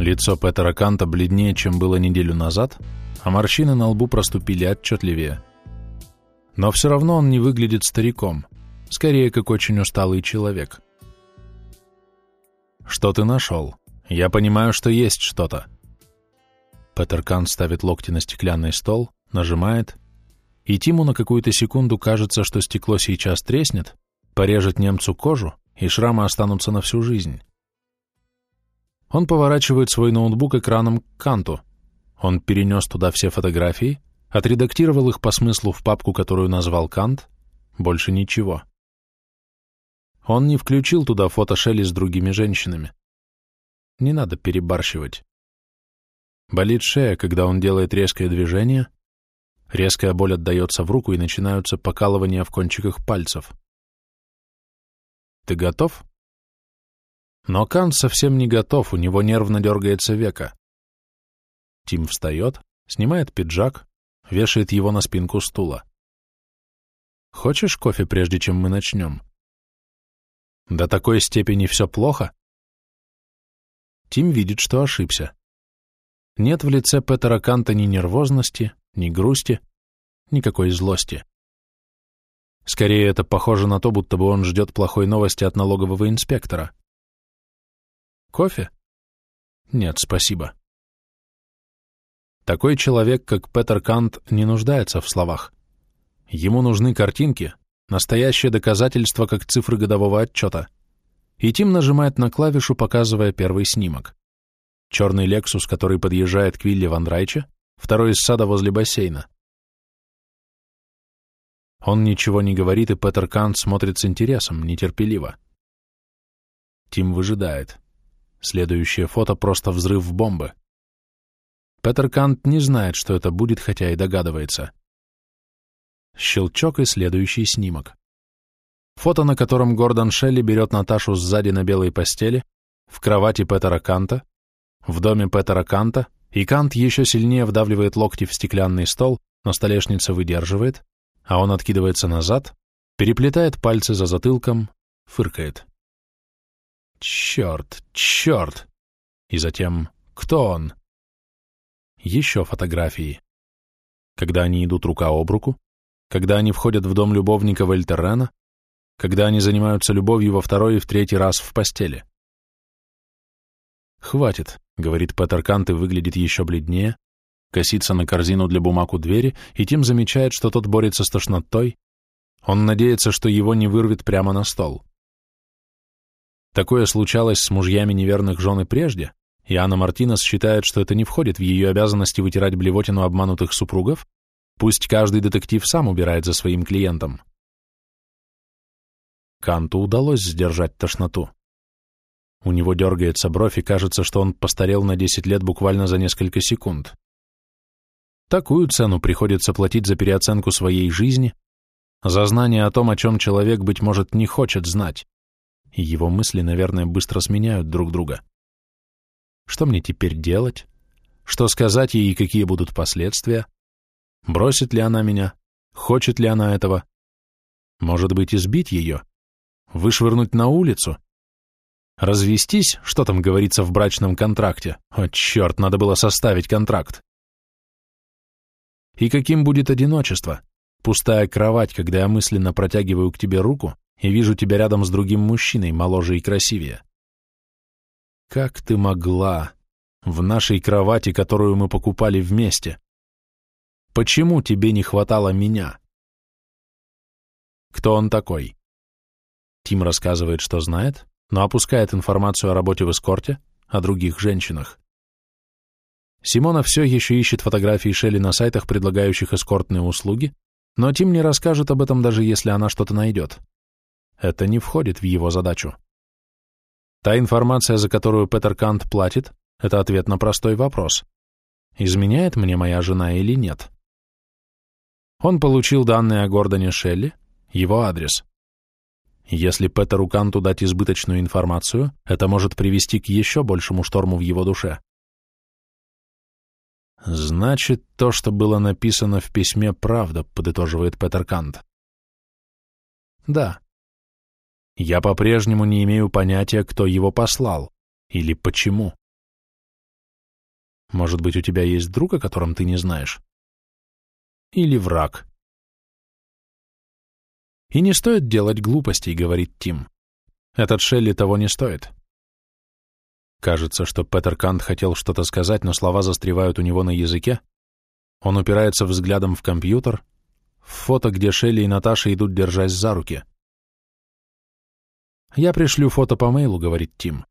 Лицо Петера Канта бледнее, чем было неделю назад, а морщины на лбу проступили отчетливее. Но все равно он не выглядит стариком, скорее как очень усталый человек. «Что ты нашел? Я понимаю, что есть что-то». Петер Кант ставит локти на стеклянный стол, нажимает, и Тиму на какую-то секунду кажется, что стекло сейчас треснет, порежет немцу кожу, и шрамы останутся на всю жизнь. Он поворачивает свой ноутбук экраном к Канту. Он перенес туда все фотографии, отредактировал их по смыслу в папку, которую назвал Кант, больше ничего. Он не включил туда фото Шелли с другими женщинами. Не надо перебарщивать. Болит шея, когда он делает резкое движение, резкая боль отдается в руку и начинаются покалывания в кончиках пальцев. Ты готов? Но Кант совсем не готов, у него нервно дергается века. Тим встает, снимает пиджак, вешает его на спинку стула. «Хочешь кофе, прежде чем мы начнем?» «До такой степени все плохо?» Тим видит, что ошибся. Нет в лице Петера Канта ни нервозности, ни грусти, никакой злости. Скорее, это похоже на то, будто бы он ждет плохой новости от налогового инспектора. Кофе? Нет, спасибо. Такой человек, как Петер Кант, не нуждается в словах. Ему нужны картинки, настоящее доказательство, как цифры годового отчета. И Тим нажимает на клавишу, показывая первый снимок. Черный Лексус, который подъезжает к вилле Ван Райче, второй из сада возле бассейна. Он ничего не говорит, и Петер Кант смотрит с интересом, нетерпеливо. Тим выжидает. Следующее фото — просто взрыв бомбы. Петер Кант не знает, что это будет, хотя и догадывается. Щелчок и следующий снимок. Фото, на котором Гордон Шелли берет Наташу сзади на белой постели, в кровати Петера Канта, в доме Петера Канта, и Кант еще сильнее вдавливает локти в стеклянный стол, но столешница выдерживает, а он откидывается назад, переплетает пальцы за затылком, фыркает. Черт, черт! И затем, кто он? Еще фотографии. Когда они идут рука об руку, когда они входят в дом любовника Вольтерена, когда они занимаются любовью во второй и в третий раз в постели. «Хватит», — говорит Петер Кант и выглядит еще бледнее, косится на корзину для бумаг у двери, и Тим замечает, что тот борется с тошнотой. Он надеется, что его не вырвет прямо на стол. Такое случалось с мужьями неверных жен и прежде, и Анна Мартинес считает, что это не входит в ее обязанности вытирать блевотину обманутых супругов, пусть каждый детектив сам убирает за своим клиентом. Канту удалось сдержать тошноту. У него дергается бровь, и кажется, что он постарел на 10 лет буквально за несколько секунд. Такую цену приходится платить за переоценку своей жизни, за знание о том, о чем человек, быть может, не хочет знать и его мысли, наверное, быстро сменяют друг друга. Что мне теперь делать? Что сказать ей и какие будут последствия? Бросит ли она меня? Хочет ли она этого? Может быть, избить ее? Вышвырнуть на улицу? Развестись? Что там говорится в брачном контракте? О, черт, надо было составить контракт. И каким будет одиночество? Пустая кровать, когда я мысленно протягиваю к тебе руку, и вижу тебя рядом с другим мужчиной, моложе и красивее. Как ты могла? В нашей кровати, которую мы покупали вместе. Почему тебе не хватало меня? Кто он такой? Тим рассказывает, что знает, но опускает информацию о работе в эскорте, о других женщинах. Симона все еще ищет фотографии Шелли на сайтах, предлагающих эскортные услуги, но Тим не расскажет об этом, даже если она что-то найдет. Это не входит в его задачу. Та информация, за которую Петер Кант платит, это ответ на простой вопрос. Изменяет мне моя жена или нет? Он получил данные о Гордоне Шелли, его адрес. Если Петеру Канту дать избыточную информацию, это может привести к еще большему шторму в его душе. «Значит, то, что было написано в письме, правда», — подытоживает Петер Кант. «Да, я по-прежнему не имею понятия, кто его послал или почему. Может быть, у тебя есть друг, о котором ты не знаешь? Или враг? И не стоит делать глупостей, говорит Тим. Этот Шелли того не стоит. Кажется, что Петер Кант хотел что-то сказать, но слова застревают у него на языке. Он упирается взглядом в компьютер, в фото, где Шелли и Наташа идут, держась за руки. «Я пришлю фото по мейлу», — говорит Тим.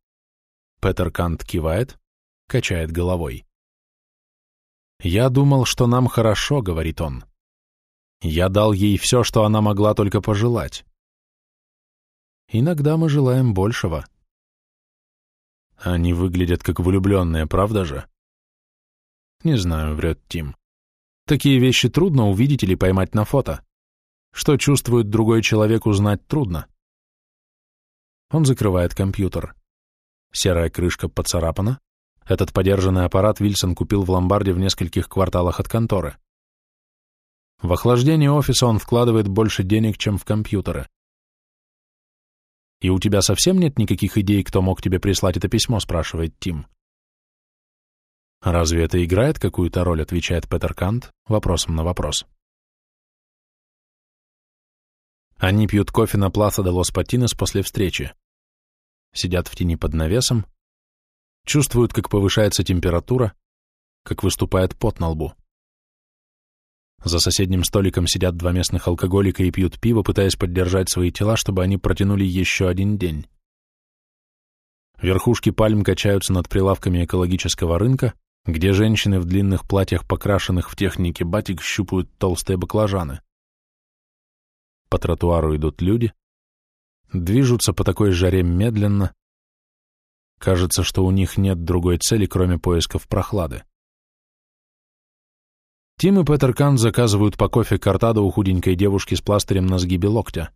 Петер Кант кивает, качает головой. «Я думал, что нам хорошо», — говорит он. «Я дал ей все, что она могла только пожелать». Иногда мы желаем большего. Они выглядят как влюбленные, правда же? Не знаю, врет Тим. Такие вещи трудно увидеть или поймать на фото. Что чувствует другой человек, узнать трудно. Он закрывает компьютер. Серая крышка поцарапана. Этот подержанный аппарат Вильсон купил в ломбарде в нескольких кварталах от конторы. В охлаждение офиса он вкладывает больше денег, чем в компьютеры. «И у тебя совсем нет никаких идей, кто мог тебе прислать это письмо?» — спрашивает Тим. «Разве это играет какую-то роль?» — отвечает Петер Кант вопросом на вопрос. Они пьют кофе на Пласа де Лос Патинес после встречи. Сидят в тени под навесом, чувствуют, как повышается температура, как выступает пот на лбу. За соседним столиком сидят два местных алкоголика и пьют пиво, пытаясь поддержать свои тела, чтобы они протянули еще один день. Верхушки пальм качаются над прилавками экологического рынка, где женщины в длинных платьях, покрашенных в технике батик, щупают толстые баклажаны. По тротуару идут люди, движутся по такой жаре медленно. Кажется, что у них нет другой цели, кроме поисков прохлады. Тим и Петер Кан заказывают по кофе картаду у худенькой девушки с пластырем на сгибе локтя.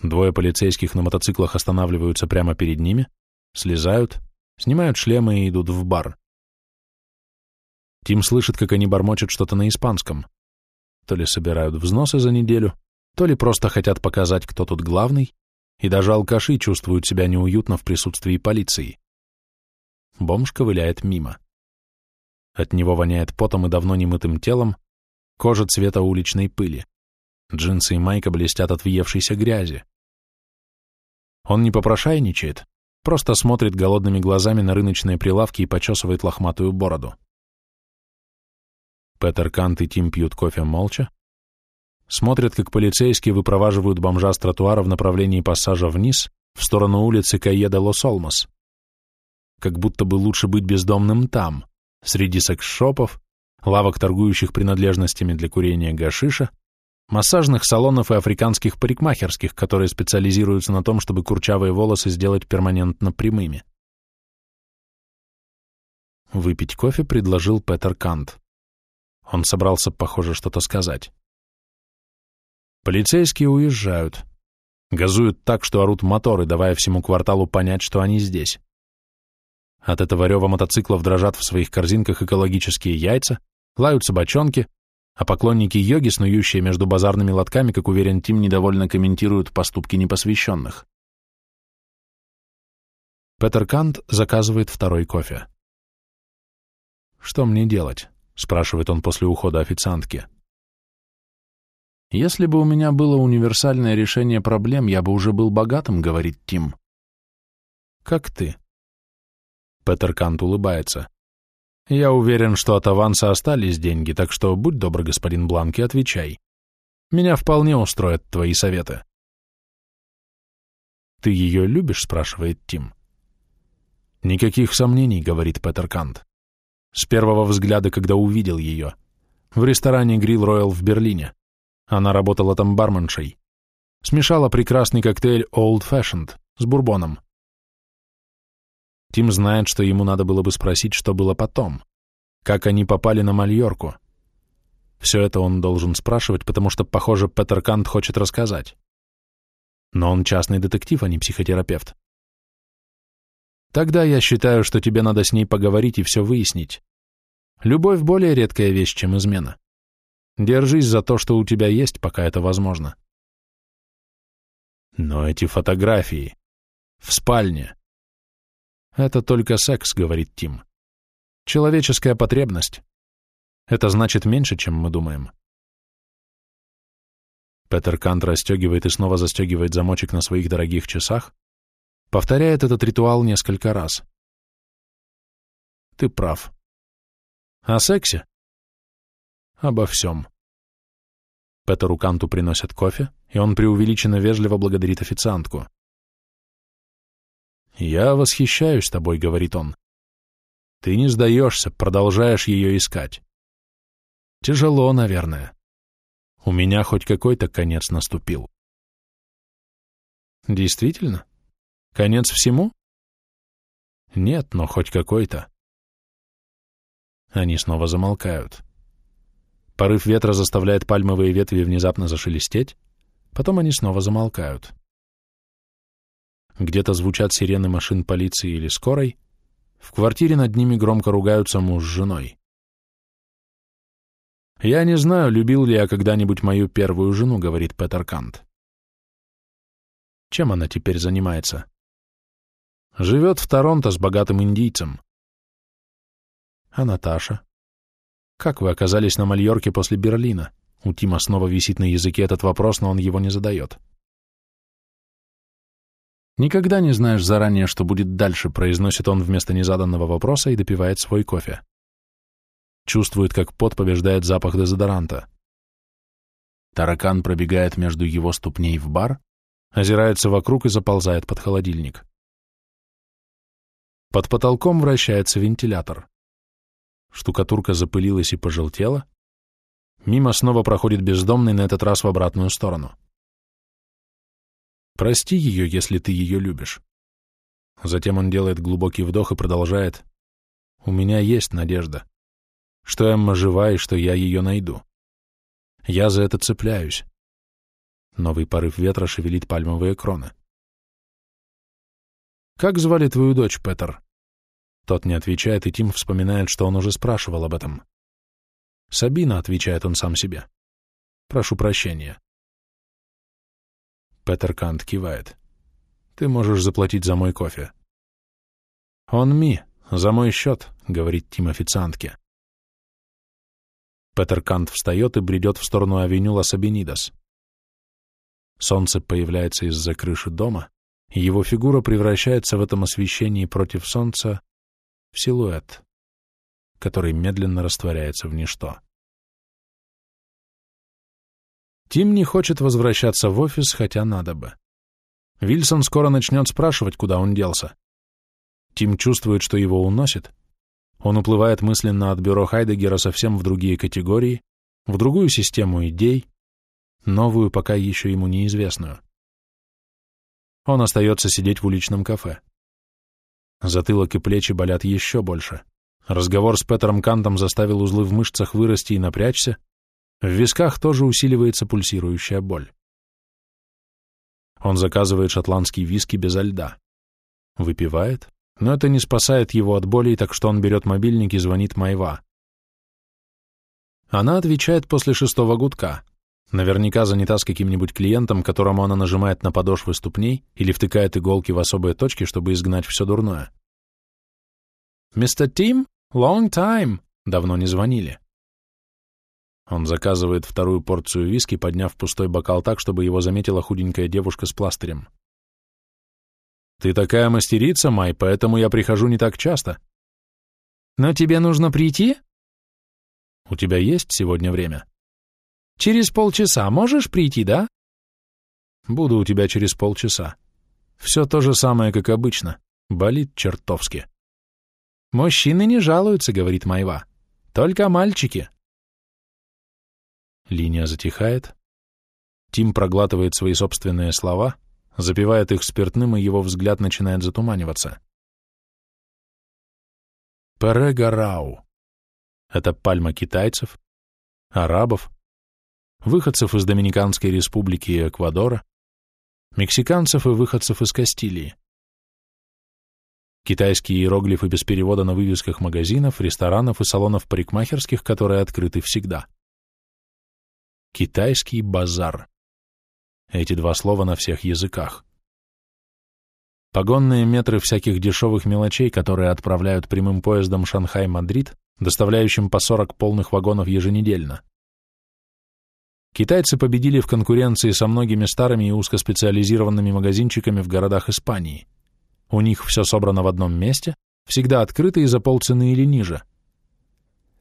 Двое полицейских на мотоциклах останавливаются прямо перед ними, слезают, снимают шлемы и идут в бар. Тим слышит, как они бормочут что-то на испанском. То ли собирают взносы за неделю, то ли просто хотят показать, кто тут главный, и даже алкаши чувствуют себя неуютно в присутствии полиции. Бомж ковыляет мимо. От него воняет потом и давно немытым телом, кожа цвета уличной пыли. Джинсы и майка блестят от въевшейся грязи. Он не попрошайничает, просто смотрит голодными глазами на рыночные прилавки и почесывает лохматую бороду. Петер Кант и Тим пьют кофе молча, смотрят, как полицейские выпроваживают бомжа с тротуара в направлении пассажа вниз, в сторону улицы Кайеда Лос-Олмос. Как будто бы лучше быть бездомным там, среди секс-шопов, лавок, торгующих принадлежностями для курения гашиша, массажных салонов и африканских парикмахерских, которые специализируются на том, чтобы курчавые волосы сделать перманентно прямыми. Выпить кофе предложил Петер Кант. Он собрался, похоже, что-то сказать. Полицейские уезжают. Газуют так, что орут моторы, давая всему кварталу понять, что они здесь. От этого рева мотоциклов дрожат в своих корзинках экологические яйца, лают собачонки, а поклонники йоги, снующие между базарными лотками, как уверен Тим, недовольно комментируют поступки непосвященных. Петер Кант заказывает второй кофе. «Что мне делать?» — спрашивает он после ухода официантки. «Если бы у меня было универсальное решение проблем, я бы уже был богатым», — говорит Тим. «Как ты?» Петер Кант улыбается. «Я уверен, что от аванса остались деньги, так что будь добр, господин Бланки, отвечай. Меня вполне устроят твои советы». «Ты ее любишь?» — спрашивает Тим. «Никаких сомнений», — говорит Петер Кант. «С первого взгляда, когда увидел ее. В ресторане «Грилл Роyal в Берлине. Она работала там барменшей. Смешала прекрасный коктейль Old Fashioned с бурбоном. Тим знает, что ему надо было бы спросить, что было потом. Как они попали на Мальорку. Все это он должен спрашивать, потому что, похоже, Петер Кант хочет рассказать. Но он частный детектив, а не психотерапевт. Тогда я считаю, что тебе надо с ней поговорить и все выяснить. Любовь более редкая вещь, чем измена. Держись за то, что у тебя есть, пока это возможно. Но эти фотографии в спальне, «Это только секс», — говорит Тим. Человеческая потребность. Это значит меньше, чем мы думаем. Петер Кант расстегивает и снова застегивает замочек на своих дорогих часах, повторяет этот ритуал несколько раз. Ты прав. О сексе? Обо всем. Петеру Канту приносят кофе, и он преувеличенно вежливо благодарит официантку. «Я восхищаюсь тобой», — говорит он. «Ты не сдаешься, продолжаешь ее искать. Тяжело, наверное. У меня хоть какой-то конец наступил». «Действительно? Конец всему?» «Нет, но хоть какой-то». Они снова замолкают. Порыв ветра заставляет пальмовые ветви внезапно зашелестеть, потом они снова замолкают. Где-то звучат сирены машин полиции или скорой, в квартире над ними громко ругаются муж с женой. «Я не знаю, любил ли я когда-нибудь мою первую жену», — говорит Петер Кант. Чем она теперь занимается? Живет в Торонто с богатым индийцем. А Наташа? Как вы оказались на Мальорке после Берлина? У Тима снова висит на языке этот вопрос, но он его не задает. Никогда не знаешь заранее, что будет дальше, произносит он вместо незаданного вопроса и допивает свой кофе. Чувствует, как пот побеждает запах дезодоранта. Таракан пробегает между его ступней в бар, озирается вокруг и заползает под холодильник. Под потолком вращается вентилятор. Штукатурка запылилась и пожелтела. Мимо снова проходит бездомный, на этот раз в обратную сторону. Прости ее, если ты ее любишь. Затем он делает глубокий вдох и продолжает. У меня есть надежда. Что Эмма жива и что я ее найду. Я за это цепляюсь. Новый порыв ветра шевелит пальмовые кроны. «Как звали твою дочь, Петер?» Тот не отвечает, и Тим вспоминает, что он уже спрашивал об этом. «Сабина», — отвечает он сам себе. «Прошу прощения». Петер Кант кивает. «Ты можешь заплатить за мой кофе». «Он ми, за мой счет», — говорит Тим официантке. Петер Кант встает и бредет в сторону авеню Лас-Абенидас. Солнце появляется из-за крыши дома, и его фигура превращается в этом освещении против солнца в силуэт, который медленно растворяется в ничто. Тим не хочет возвращаться в офис, хотя надо бы. Вильсон скоро начнет спрашивать, куда он делся. Тим чувствует, что его уносит. Он уплывает мысленно от бюро Хайдегера совсем в другие категории, в другую систему идей, новую, пока еще ему неизвестную. Он остается сидеть в уличном кафе. Затылок и плечи болят еще больше. Разговор с Петером Кантом заставил узлы в мышцах вырасти и напрячься. В висках тоже усиливается пульсирующая боль. Он заказывает шотландский виски без льда. Выпивает, но это не спасает его от боли, так что он берет мобильник и звонит Майва. Она отвечает после шестого гудка. Наверняка занята с каким-нибудь клиентом, которому она нажимает на подошвы ступней или втыкает иголки в особые точки, чтобы изгнать все дурное. «Мистер Тим? Long time!» Давно не звонили. Он заказывает вторую порцию виски, подняв пустой бокал так, чтобы его заметила худенькая девушка с пластырем. «Ты такая мастерица, Май, поэтому я прихожу не так часто». «Но тебе нужно прийти?» «У тебя есть сегодня время?» Через полчаса можешь прийти, да? Буду у тебя через полчаса. Все то же самое, как обычно. Болит чертовски. Мужчины не жалуются, говорит Майва. Только мальчики. Линия затихает. Тим проглатывает свои собственные слова, запивает их спиртным, и его взгляд начинает затуманиваться. Перегарау. Это пальма китайцев, арабов, выходцев из Доминиканской республики и Эквадора, мексиканцев и выходцев из Кастилии. Китайские иероглифы без перевода на вывесках магазинов, ресторанов и салонов парикмахерских, которые открыты всегда. Китайский базар. Эти два слова на всех языках. Погонные метры всяких дешевых мелочей, которые отправляют прямым поездом Шанхай-Мадрид, доставляющим по 40 полных вагонов еженедельно. Китайцы победили в конкуренции со многими старыми и узкоспециализированными магазинчиками в городах Испании. У них все собрано в одном месте, всегда открыто и за полцены или ниже.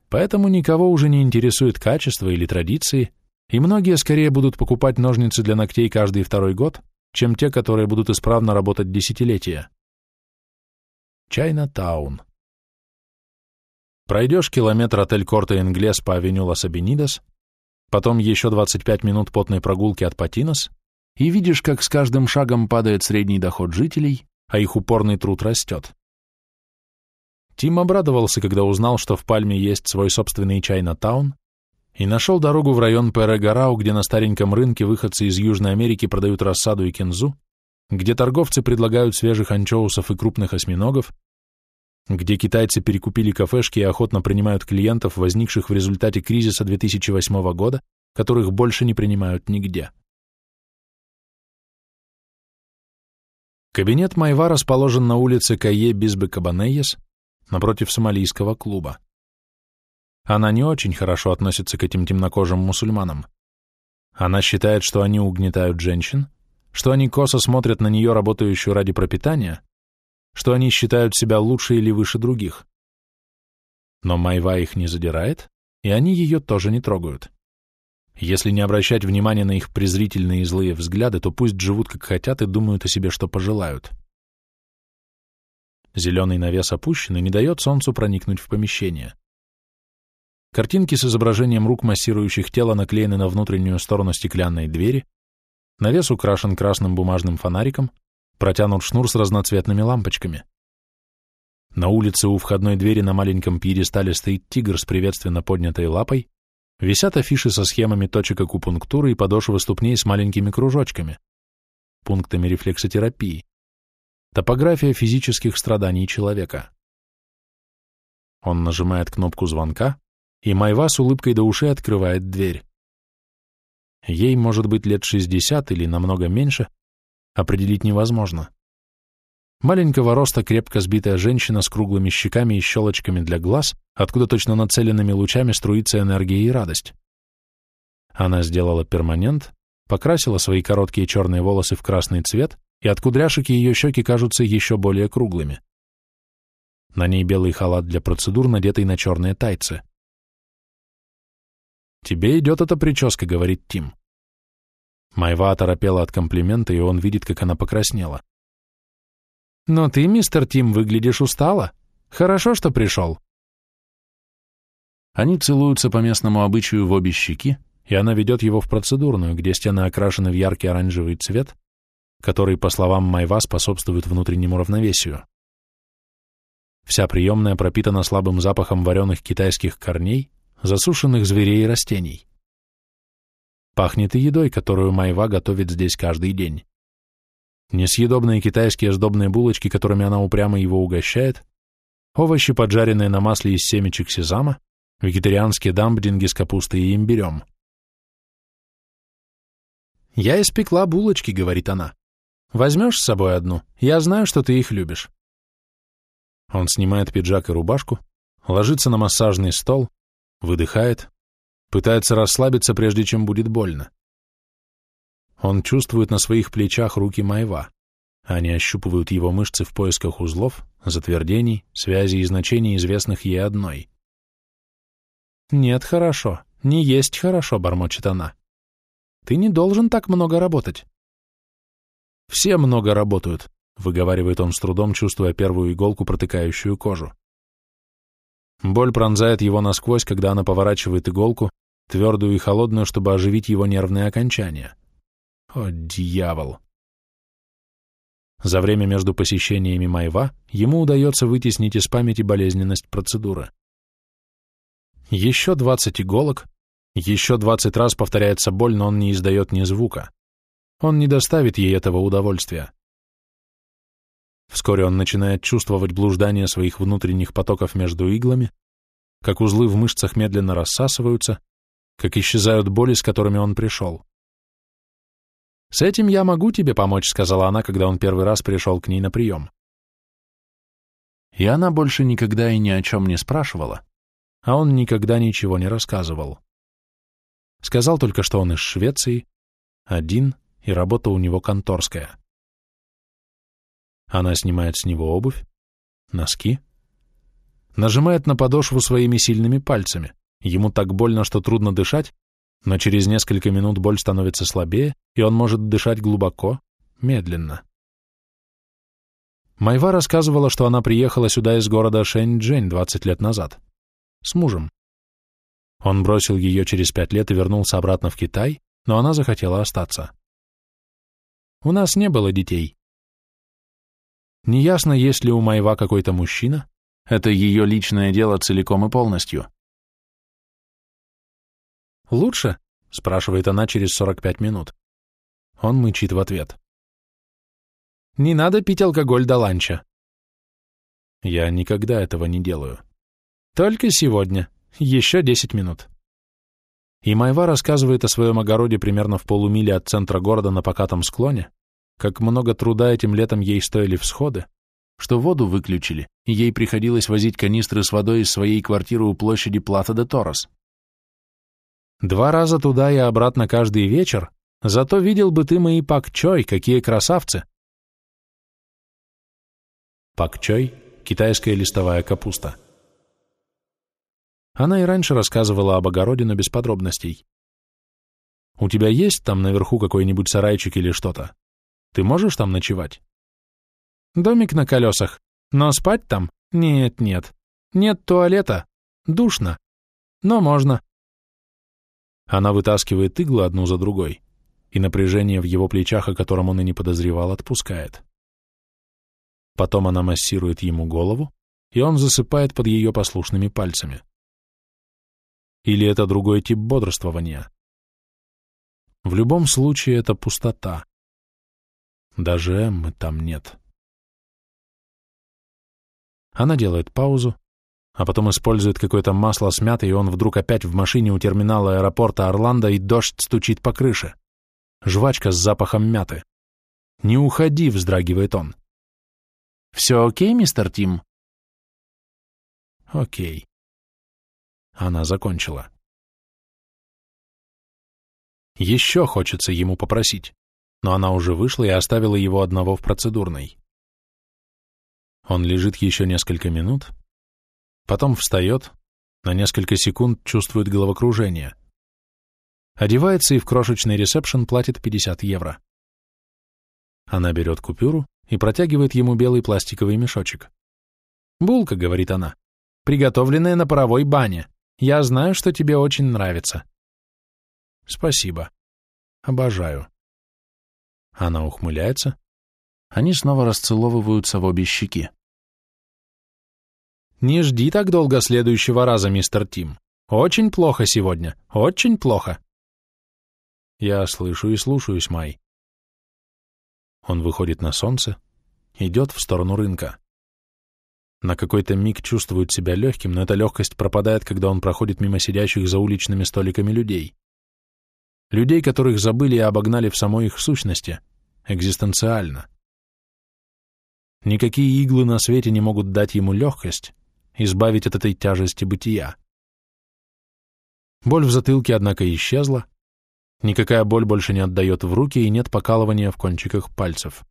Поэтому никого уже не интересует качество или традиции, и многие скорее будут покупать ножницы для ногтей каждый второй год, чем те, которые будут исправно работать десятилетия. Чайна-таун. Пройдешь километр отель Корта Инглес по авеню Лас Абенидас, потом еще 25 минут потной прогулки от Патинос, и видишь, как с каждым шагом падает средний доход жителей, а их упорный труд растет. Тим обрадовался, когда узнал, что в Пальме есть свой собственный Чайна-таун, и нашел дорогу в район Перегарау, где на стареньком рынке выходцы из Южной Америки продают рассаду и кинзу, где торговцы предлагают свежих анчоусов и крупных осьминогов, где китайцы перекупили кафешки и охотно принимают клиентов, возникших в результате кризиса 2008 года, которых больше не принимают нигде. Кабинет Майва расположен на улице Кае Бизбе Кабанейес, напротив сомалийского клуба. Она не очень хорошо относится к этим темнокожим мусульманам. Она считает, что они угнетают женщин, что они косо смотрят на нее, работающую ради пропитания, что они считают себя лучше или выше других. Но Майва их не задирает, и они ее тоже не трогают. Если не обращать внимания на их презрительные и злые взгляды, то пусть живут как хотят и думают о себе, что пожелают. Зеленый навес опущен и не дает солнцу проникнуть в помещение. Картинки с изображением рук, массирующих тело, наклеены на внутреннюю сторону стеклянной двери, навес украшен красным бумажным фонариком, протянут шнур с разноцветными лампочками. На улице у входной двери на маленьком пьедестале стоит тигр с приветственно поднятой лапой, висят афиши со схемами точек акупунктуры и подошвы ступней с маленькими кружочками, пунктами рефлексотерапии, топография физических страданий человека. Он нажимает кнопку звонка, и Майва с улыбкой до ушей открывает дверь. Ей может быть лет 60 или намного меньше, определить невозможно. Маленького роста крепко сбитая женщина с круглыми щеками и щелочками для глаз, откуда точно нацеленными лучами струится энергия и радость. Она сделала перманент, покрасила свои короткие черные волосы в красный цвет, и от кудряшек ее щеки кажутся еще более круглыми. На ней белый халат для процедур, надетый на черные тайцы. «Тебе идет эта прическа», — говорит Тим. Майва оторопела от комплимента, и он видит, как она покраснела. «Но ты, мистер Тим, выглядишь устало. Хорошо, что пришел». Они целуются по местному обычаю в обе щеки, и она ведет его в процедурную, где стены окрашены в яркий оранжевый цвет, который, по словам Майва, способствует внутреннему равновесию. Вся приемная пропитана слабым запахом вареных китайских корней, засушенных зверей и растений. Пахнет и едой, которую Майва готовит здесь каждый день. Несъедобные китайские сдобные булочки, которыми она упрямо его угощает, овощи, поджаренные на масле из семечек сезама, вегетарианские дамблинги с капустой и имбирем. «Я испекла булочки», — говорит она. «Возьмешь с собой одну? Я знаю, что ты их любишь». Он снимает пиджак и рубашку, ложится на массажный стол, выдыхает, пытается расслабиться, прежде чем будет больно. Он чувствует на своих плечах руки Майва. Они ощупывают его мышцы в поисках узлов, затвердений, связей и значений, известных ей одной. «Нет, хорошо. Не есть хорошо», — бормочет она. «Ты не должен так много работать». «Все много работают», — выговаривает он с трудом, чувствуя первую иголку, протыкающую кожу. Боль пронзает его насквозь, когда она поворачивает иголку, твердую и холодную, чтобы оживить его нервные окончания. О, дьявол! За время между посещениями Майва ему удается вытеснить из памяти болезненность процедуры. Еще двадцать иголок, еще двадцать раз повторяется боль, но он не издает ни звука. Он не доставит ей этого удовольствия. Вскоре он начинает чувствовать блуждание своих внутренних потоков между иглами, как узлы в мышцах медленно рассасываются, как исчезают боли, с которыми он пришел. «С этим я могу тебе помочь», — сказала она, когда он первый раз пришел к ней на прием. И она больше никогда и ни о чем не спрашивала, а он никогда ничего не рассказывал. Сказал только, что он из Швеции, один, и работа у него конторская. Она снимает с него обувь, носки, нажимает на подошву своими сильными пальцами. Ему так больно, что трудно дышать, но через несколько минут боль становится слабее, и он может дышать глубоко, медленно. Майва рассказывала, что она приехала сюда из города Шэньчжэнь 20 лет назад. С мужем. Он бросил ее через пять лет и вернулся обратно в Китай, но она захотела остаться. У нас не было детей. Неясно, есть ли у Майва какой-то мужчина, это ее личное дело целиком и полностью. «Лучше?» — спрашивает она через 45 минут. Он мычит в ответ. «Не надо пить алкоголь до ланча». Я никогда этого не делаю. Только сегодня. Еще 10 минут. И Майва рассказывает о своем огороде примерно в полумиле от центра города на покатом склоне, как много труда этим летом ей стоили всходы, что воду выключили, и ей приходилось возить канистры с водой из своей квартиры у площади Плата де Торос. Два раза туда и обратно каждый вечер, зато видел бы ты мои пакчой, какие красавцы. Пакчой – китайская листовая капуста. Она и раньше рассказывала об огороде, но без подробностей. «У тебя есть там наверху какой-нибудь сарайчик или что-то? Ты можешь там ночевать?» «Домик на колесах. Но спать там? Нет, нет. Нет туалета. Душно. Но можно». Она вытаскивает иглы одну за другой, и напряжение в его плечах, о котором он и не подозревал, отпускает. Потом она массирует ему голову, и он засыпает под ее послушными пальцами. Или это другой тип бодрствования? В любом случае это пустота. Даже Эммы там нет. Она делает паузу, а потом использует какое-то масло с мятой, и он вдруг опять в машине у терминала аэропорта Орландо, и дождь стучит по крыше. Жвачка с запахом мяты. «Не уходи», — вздрагивает он. «Все окей, мистер Тим?» «Окей». Она закончила. Еще хочется ему попросить, но она уже вышла и оставила его одного в процедурной. Он лежит еще несколько минут, потом встает, на несколько секунд чувствует головокружение. Одевается и в крошечный ресепшн платит 50 евро. Она берет купюру и протягивает ему белый пластиковый мешочек. «Булка», — говорит она, — «приготовленная на паровой бане. Я знаю, что тебе очень нравится. Спасибо. Обожаю. Она ухмыляется. Они снова расцеловываются в обе щеки. Не жди так долго следующего раза, мистер Тим. Очень плохо сегодня. Очень плохо. Я слышу и слушаюсь, Май. Он выходит на солнце, идет в сторону рынка. На какой-то миг чувствует себя легким, но эта легкость пропадает, когда он проходит мимо сидящих за уличными столиками людей. Людей, которых забыли и обогнали в самой их сущности, экзистенциально. Никакие иглы на свете не могут дать ему легкость, избавить от этой тяжести бытия. Боль в затылке, однако, исчезла, никакая боль больше не отдает в руки и нет покалывания в кончиках пальцев.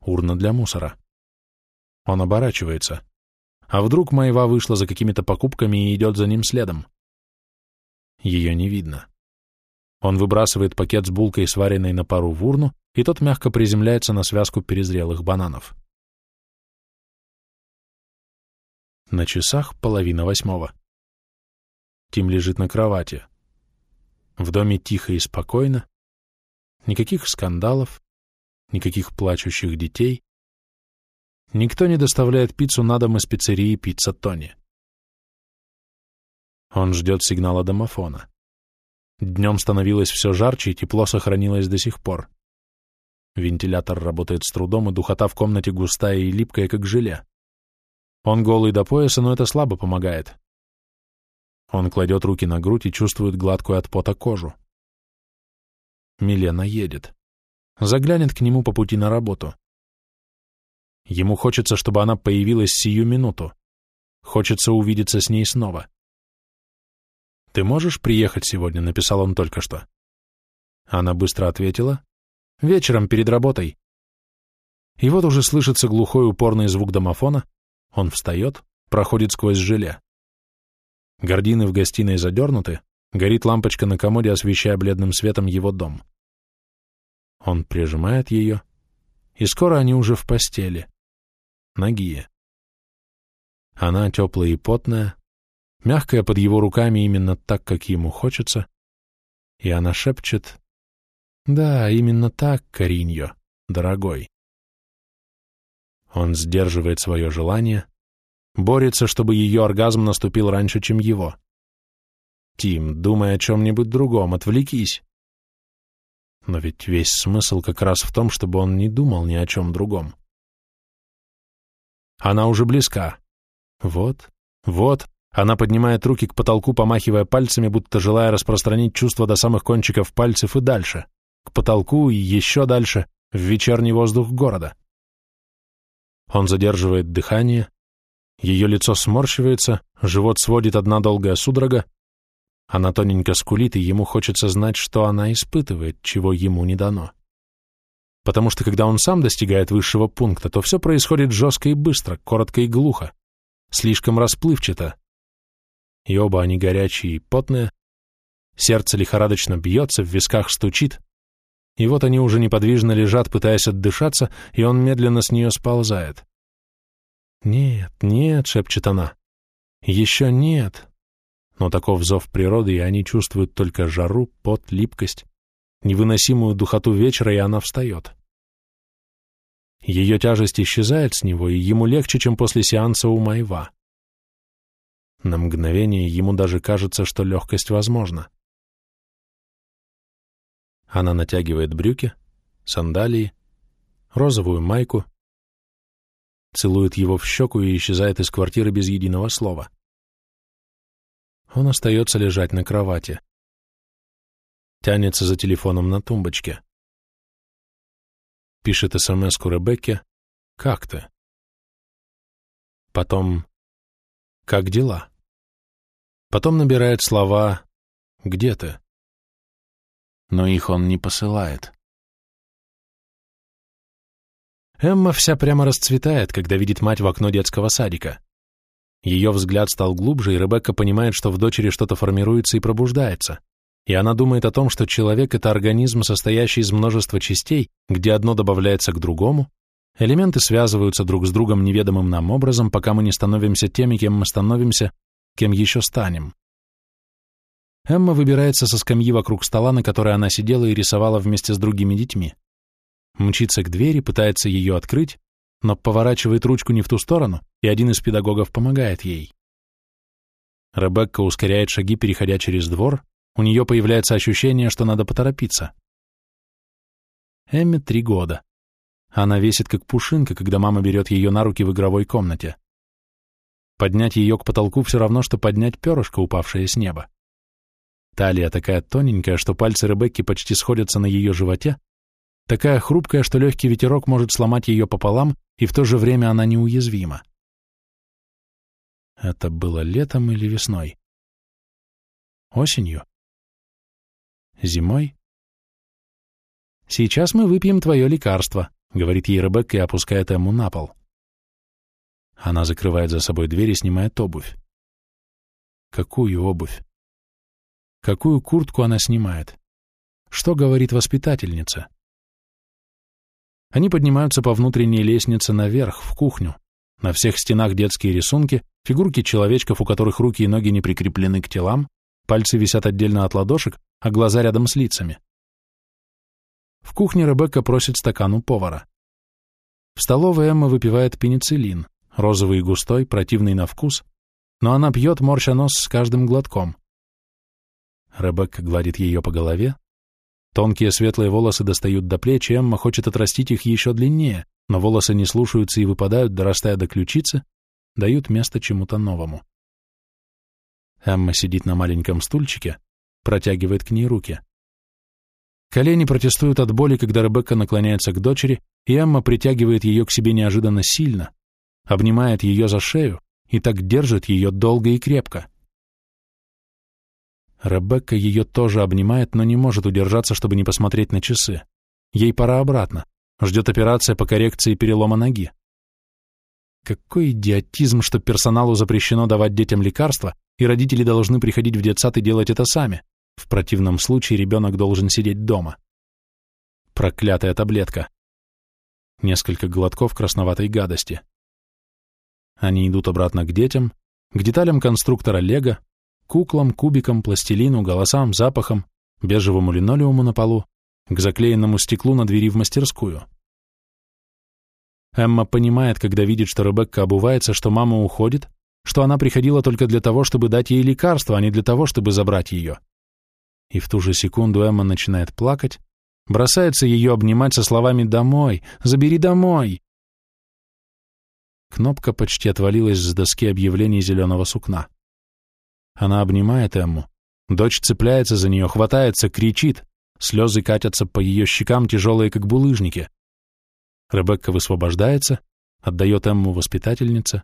Урна для мусора. Он оборачивается. А вдруг Майва вышла за какими-то покупками и идет за ним следом? Ее не видно. Он выбрасывает пакет с булкой, сваренной на пару в урну, и тот мягко приземляется на связку перезрелых бананов. На часах половина восьмого. Тим лежит на кровати. В доме тихо и спокойно. Никаких скандалов, никаких плачущих детей, Никто не доставляет пиццу на дом из пиццерии «Пицца Тони». Он ждет сигнала домофона. Днем становилось все жарче, и тепло сохранилось до сих пор. Вентилятор работает с трудом, и духота в комнате густая и липкая, как желе. Он голый до пояса, но это слабо помогает. Он кладет руки на грудь и чувствует гладкую от пота кожу. Милена едет. Заглянет к нему по пути на работу. Ему хочется, чтобы она появилась сию минуту. Хочется увидеться с ней снова. «Ты можешь приехать сегодня?» — написал он только что. Она быстро ответила. «Вечером, перед работой». И вот уже слышится глухой упорный звук домофона. Он встает, проходит сквозь желе. Гордины в гостиной задернуты, горит лампочка на комоде, освещая бледным светом его дом. Он прижимает ее, и скоро они уже в постели. Нагие. Она теплая и потная, мягкая под его руками именно так, как ему хочется, и она шепчет «Да, именно так, Кариньо, дорогой». Он сдерживает свое желание, борется, чтобы ее оргазм наступил раньше, чем его. «Тим, думай о чем-нибудь другом, отвлекись». Но ведь весь смысл как раз в том, чтобы он не думал ни о чем другом. Она уже близка. Вот, вот, она поднимает руки к потолку, помахивая пальцами, будто желая распространить чувство до самых кончиков пальцев и дальше, к потолку и еще дальше, в вечерний воздух города. Он задерживает дыхание, ее лицо сморщивается, живот сводит одна долгая судорога, она тоненько скулит, и ему хочется знать, что она испытывает, чего ему не дано. Потому что когда он сам достигает высшего пункта, то все происходит жестко и быстро, коротко и глухо, слишком расплывчато, и оба они горячие и потные, сердце лихорадочно бьется, в висках стучит, и вот они уже неподвижно лежат, пытаясь отдышаться, и он медленно с нее сползает. «Нет, нет», — шепчет она, — «еще нет». Но таков зов природы, и они чувствуют только жару, пот, липкость, невыносимую духоту вечера, и она встает. Ее тяжесть исчезает с него, и ему легче, чем после сеанса у Майва. На мгновение ему даже кажется, что легкость возможна. Она натягивает брюки, сандалии, розовую майку, целует его в щеку и исчезает из квартиры без единого слова. Он остается лежать на кровати. Тянется за телефоном на тумбочке. Пишет СМС-ку Ребекке «Как ты?». Потом «Как дела?». Потом набирает слова «Где ты?». Но их он не посылает. Эмма вся прямо расцветает, когда видит мать в окно детского садика. Ее взгляд стал глубже, и Ребекка понимает, что в дочери что-то формируется и пробуждается. И она думает о том, что человек — это организм, состоящий из множества частей, где одно добавляется к другому, элементы связываются друг с другом неведомым нам образом, пока мы не становимся теми, кем мы становимся, кем еще станем. Эмма выбирается со скамьи вокруг стола, на которой она сидела и рисовала вместе с другими детьми. Мчится к двери, пытается ее открыть, но поворачивает ручку не в ту сторону, и один из педагогов помогает ей. Ребекка ускоряет шаги, переходя через двор, у нее появляется ощущение, что надо поторопиться. Эмме три года. Она весит как пушинка, когда мама берет ее на руки в игровой комнате. Поднять ее к потолку все равно, что поднять перышко, упавшее с неба. Талия такая тоненькая, что пальцы Ребекки почти сходятся на ее животе, такая хрупкая, что легкий ветерок может сломать ее пополам, и в то же время она неуязвима. Это было летом или весной? Осенью? Зимой? «Сейчас мы выпьем твое лекарство», — говорит ей Ребекка и опускает ему на пол. Она закрывает за собой дверь и снимает обувь. Какую обувь? Какую куртку она снимает? Что говорит воспитательница? Они поднимаются по внутренней лестнице наверх, в кухню. На всех стенах детские рисунки, фигурки человечков, у которых руки и ноги не прикреплены к телам, пальцы висят отдельно от ладошек, а глаза рядом с лицами. В кухне Ребекка просит стакан у повара. В столовой Эмма выпивает пенициллин, розовый и густой, противный на вкус, но она пьет, морща нос с каждым глотком. Ребекка гладит ее по голове. Тонкие светлые волосы достают до плеч, и Эмма хочет отрастить их еще длиннее, но волосы не слушаются и выпадают, дорастая до ключицы, дают место чему-то новому. Эмма сидит на маленьком стульчике, протягивает к ней руки. Колени протестуют от боли, когда Ребекка наклоняется к дочери, и Эмма притягивает ее к себе неожиданно сильно, обнимает ее за шею и так держит ее долго и крепко. Ребекка ее тоже обнимает, но не может удержаться, чтобы не посмотреть на часы. Ей пора обратно. Ждет операция по коррекции перелома ноги. Какой идиотизм, что персоналу запрещено давать детям лекарства, и родители должны приходить в детсад и делать это сами. В противном случае ребенок должен сидеть дома. Проклятая таблетка. Несколько глотков красноватой гадости. Они идут обратно к детям, к деталям конструктора Лего, куклам, кубикам, пластилину, голосам, запахам, бежевому линолеуму на полу, к заклеенному стеклу на двери в мастерскую. Эмма понимает, когда видит, что Ребекка обувается, что мама уходит, что она приходила только для того, чтобы дать ей лекарство, а не для того, чтобы забрать ее. И в ту же секунду Эмма начинает плакать, бросается ее обнимать со словами «Домой! Забери домой!» Кнопка почти отвалилась с доски объявлений зеленого сукна. Она обнимает Эмму. Дочь цепляется за нее, хватается, кричит. Слезы катятся по ее щекам, тяжелые, как булыжники. Ребекка высвобождается, отдает Эмму воспитательнице,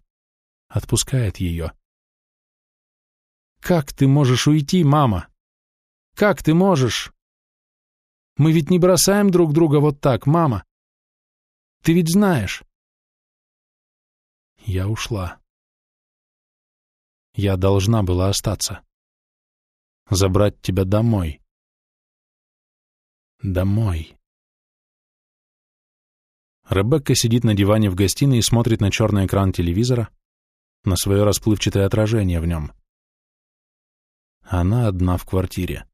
отпускает ее. «Как ты можешь уйти, мама? Как ты можешь? Мы ведь не бросаем друг друга вот так, мама. Ты ведь знаешь». Я ушла. Я должна была остаться. Забрать тебя домой. Домой. Ребекка сидит на диване в гостиной и смотрит на черный экран телевизора, на свое расплывчатое отражение в нем. Она одна в квартире.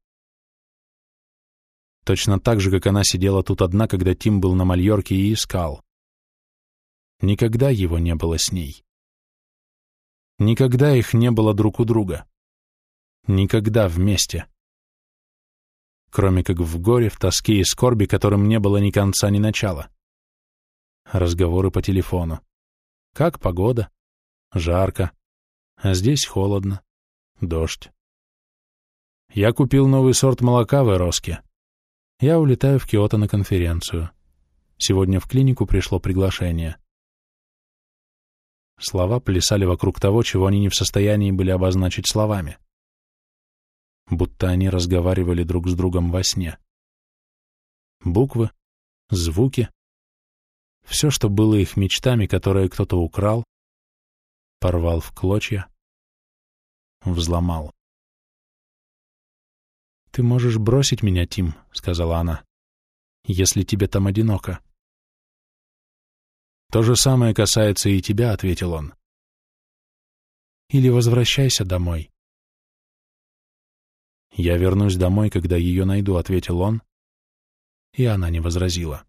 Точно так же, как она сидела тут одна, когда Тим был на Мальорке и искал. Никогда его не было с ней. Никогда их не было друг у друга. Никогда вместе. Кроме как в горе, в тоске и скорби, которым не было ни конца, ни начала. Разговоры по телефону. Как погода? Жарко. А здесь холодно. Дождь. Я купил новый сорт молока в Эроске. Я улетаю в Киото на конференцию. Сегодня в клинику пришло приглашение. Слова плясали вокруг того, чего они не в состоянии были обозначить словами. Будто они разговаривали друг с другом во сне. Буквы, звуки, все, что было их мечтами, которые кто-то украл, порвал в клочья, взломал. «Ты можешь бросить меня, Тим», — сказала она, — «если тебе там одиноко». «То же самое касается и тебя», — ответил он. «Или возвращайся домой». «Я вернусь домой, когда ее найду», — ответил он, и она не возразила.